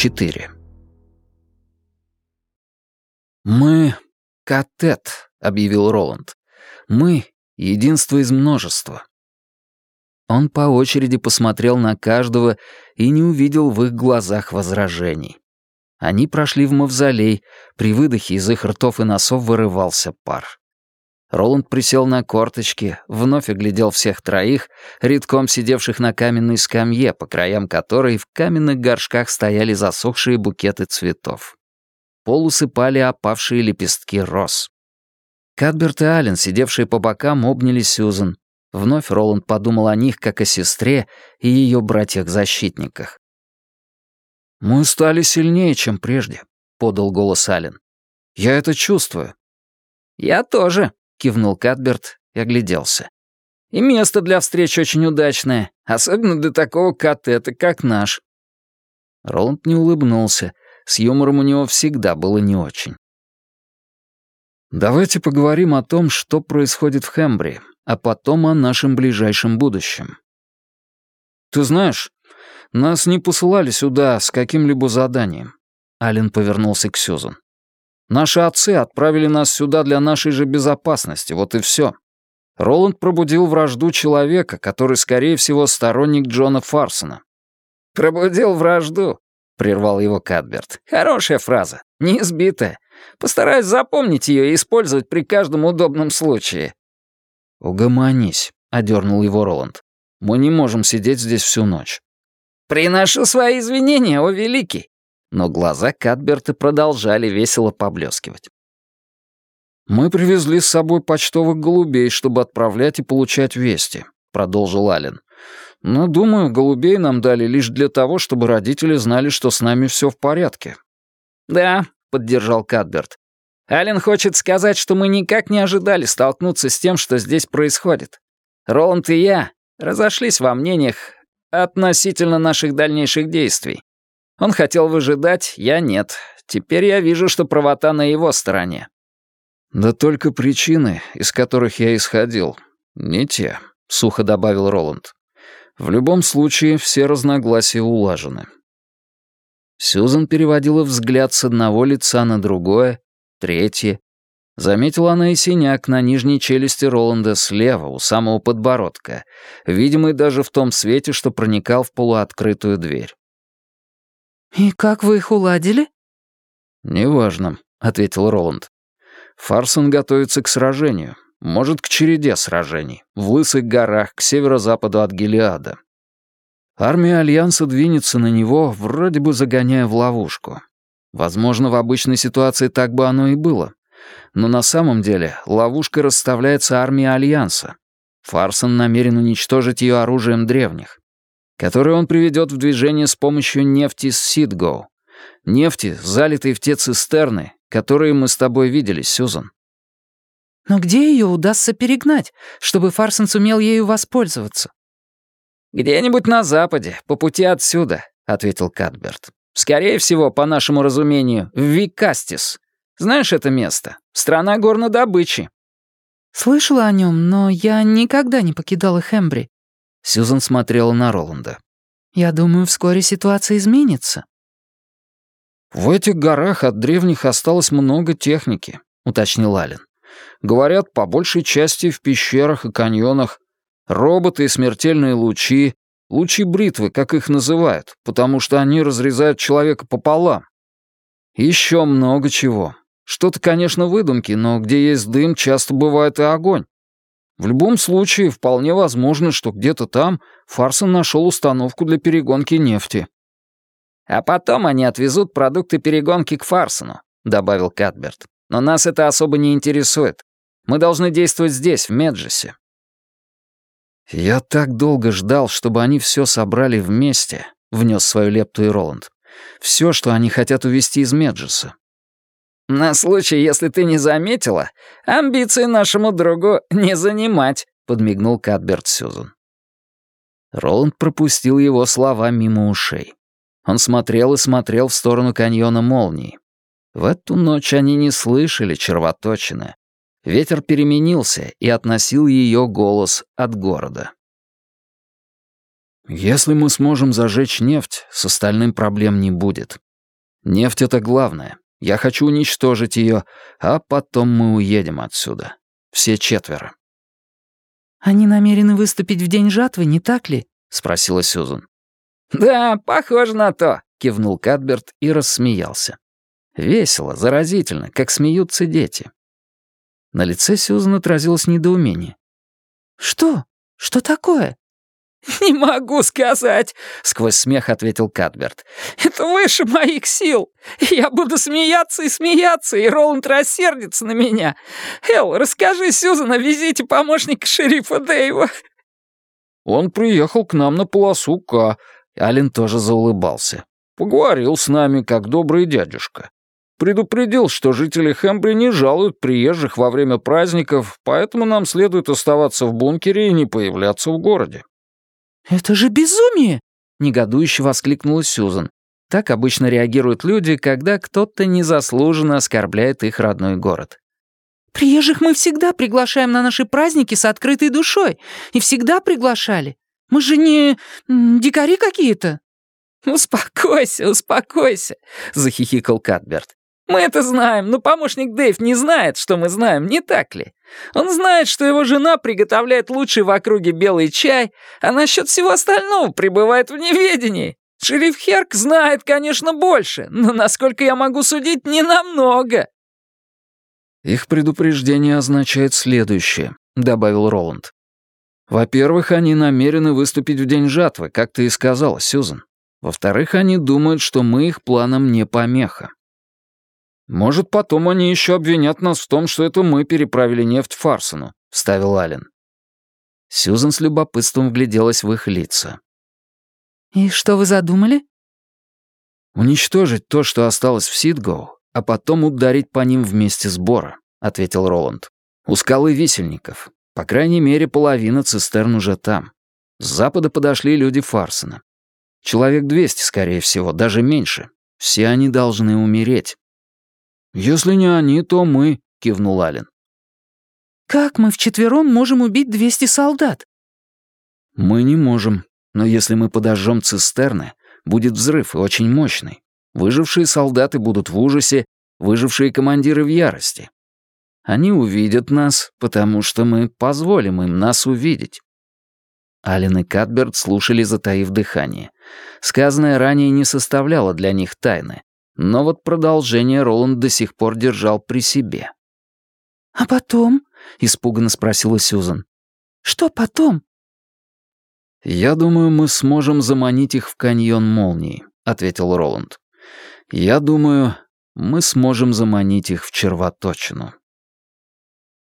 4. «Мы — катет», — объявил Роланд. «Мы — единство из множества». Он по очереди посмотрел на каждого и не увидел в их глазах возражений. Они прошли в мавзолей, при выдохе из их ртов и носов вырывался пар. Роланд присел на корточки, вновь оглядел всех троих, редком сидевших на каменной скамье, по краям которой в каменных горшках стояли засохшие букеты цветов. Пол усыпали опавшие лепестки роз. Кадберт и Аллен, сидевшие по бокам, обняли Сьюзен. Вновь Роланд подумал о них, как о сестре и ее братьях-защитниках. «Мы стали сильнее, чем прежде», — подал голос Аллен. «Я это чувствую». «Я тоже», — кивнул Кадберт и огляделся. «И место для встреч очень удачное, особенно для такого катета, как наш». Роланд не улыбнулся. С юмором у него всегда было не очень. «Давайте поговорим о том, что происходит в Хембри, а потом о нашем ближайшем будущем. Ты знаешь, нас не посылали сюда с каким-либо заданием». Ален повернулся к Сьюзан. Наши отцы отправили нас сюда для нашей же безопасности, вот и все. Роланд пробудил вражду человека, который, скорее всего, сторонник Джона Фарсона. «Пробудил вражду», — прервал его Кадберт. «Хорошая фраза, неизбитая. Постараюсь запомнить ее и использовать при каждом удобном случае». «Угомонись», — одернул его Роланд. «Мы не можем сидеть здесь всю ночь». «Приношу свои извинения, о великий но глаза Кадберта продолжали весело поблескивать. «Мы привезли с собой почтовых голубей, чтобы отправлять и получать вести», — продолжил Ален. «Но, думаю, голубей нам дали лишь для того, чтобы родители знали, что с нами все в порядке». «Да», — поддержал Кадберт. «Ален хочет сказать, что мы никак не ожидали столкнуться с тем, что здесь происходит. Роланд и я разошлись во мнениях относительно наших дальнейших действий. Он хотел выжидать, я нет. Теперь я вижу, что правота на его стороне. «Да только причины, из которых я исходил, не те», — сухо добавил Роланд. «В любом случае, все разногласия улажены». Сьюзан переводила взгляд с одного лица на другое, третье. Заметила она и синяк на нижней челюсти Роланда слева, у самого подбородка, видимый даже в том свете, что проникал в полуоткрытую дверь. «И как вы их уладили?» «Неважно», — ответил Роланд. «Фарсон готовится к сражению, может, к череде сражений, в Лысых горах, к северо-западу от Гелиада. Армия Альянса двинется на него, вроде бы загоняя в ловушку. Возможно, в обычной ситуации так бы оно и было. Но на самом деле ловушка расставляется армией Альянса. Фарсон намерен уничтожить ее оружием древних который он приведет в движение с помощью нефти Сидгоу. Нефти, залитой в те цистерны, которые мы с тобой видели, Сьюзан. Но где ее удастся перегнать, чтобы Фарсон сумел ею воспользоваться? «Где-нибудь на западе, по пути отсюда», — ответил Кадберт. «Скорее всего, по нашему разумению, в Викастис. Знаешь это место? Страна горнодобычи». «Слышала о нем, но я никогда не покидала Хембри. Сьюзан смотрела на Роланда. «Я думаю, вскоре ситуация изменится». «В этих горах от древних осталось много техники», — уточнил Ален. «Говорят, по большей части в пещерах и каньонах. Роботы и смертельные лучи, лучи бритвы, как их называют, потому что они разрезают человека пополам. Еще много чего. Что-то, конечно, выдумки, но где есть дым, часто бывает и огонь. В любом случае, вполне возможно, что где-то там Фарсон нашел установку для перегонки нефти. «А потом они отвезут продукты перегонки к Фарсону», — добавил Катберт. «Но нас это особо не интересует. Мы должны действовать здесь, в Меджесе». «Я так долго ждал, чтобы они все собрали вместе», — внес свою лепту и Роланд. «Все, что они хотят увезти из Меджеса. «На случай, если ты не заметила, амбиции нашему другу не занимать», — подмигнул Кадберт Сьюзан. Роланд пропустил его слова мимо ушей. Он смотрел и смотрел в сторону каньона молнии. В эту ночь они не слышали червоточины. Ветер переменился и относил ее голос от города. «Если мы сможем зажечь нефть, с остальным проблем не будет», Нефть — это главное. Я хочу уничтожить ее, а потом мы уедем отсюда. Все четверо». «Они намерены выступить в день жатвы, не так ли?» — спросила Сьюзан. «Да, похоже на то», — кивнул Кадберт и рассмеялся. Весело, заразительно, как смеются дети. На лице Сьюзан отразилось недоумение. «Что? Что такое?» «Не могу сказать», — сквозь смех ответил Кадберт. «Это выше моих сил. Я буду смеяться и смеяться, и Роланд рассердится на меня. Эл, расскажи Сьюзан о визите помощника шерифа Дэйва». «Он приехал к нам на полосу К». Ален тоже заулыбался. «Поговорил с нами, как добрый дядюшка. Предупредил, что жители Хэмбри не жалуют приезжих во время праздников, поэтому нам следует оставаться в бункере и не появляться в городе. «Это же безумие!» — негодующе воскликнула Сьюзан. Так обычно реагируют люди, когда кто-то незаслуженно оскорбляет их родной город. «Приезжих мы всегда приглашаем на наши праздники с открытой душой. И всегда приглашали. Мы же не... дикари какие-то». «Успокойся, успокойся», — захихикал Катберт. Мы это знаем, но помощник Дэйв не знает, что мы знаем, не так ли? Он знает, что его жена приготовляет лучший в округе белый чай, а насчет всего остального пребывает в неведении. Шериф Херк знает, конечно, больше, но, насколько я могу судить, не намного. «Их предупреждение означает следующее», — добавил Роланд. «Во-первых, они намерены выступить в день жатвы, как ты и сказала, Сьюзан. Во-вторых, они думают, что мы их планам не помеха. «Может, потом они еще обвинят нас в том, что это мы переправили нефть Фарсону», — вставил Ален. Сьюзан с любопытством вгляделась в их лица. «И что вы задумали?» «Уничтожить то, что осталось в Сидгоу, а потом ударить по ним вместе сбора», — ответил Роланд. «У скалы висельников. По крайней мере, половина цистерн уже там. С запада подошли люди Фарсона. Человек двести, скорее всего, даже меньше. Все они должны умереть. «Если не они, то мы», — кивнул Ален. «Как мы вчетвером можем убить 200 солдат?» «Мы не можем, но если мы подожжем цистерны, будет взрыв и очень мощный. Выжившие солдаты будут в ужасе, выжившие командиры в ярости. Они увидят нас, потому что мы позволим им нас увидеть». Ален и Катберт слушали, затаив дыхание. Сказанное ранее не составляло для них тайны. Но вот продолжение Роланд до сих пор держал при себе. «А потом?» — испуганно спросила Сьюзан. «Что потом?» «Я думаю, мы сможем заманить их в каньон молнии», — ответил Роланд. «Я думаю, мы сможем заманить их в червоточину».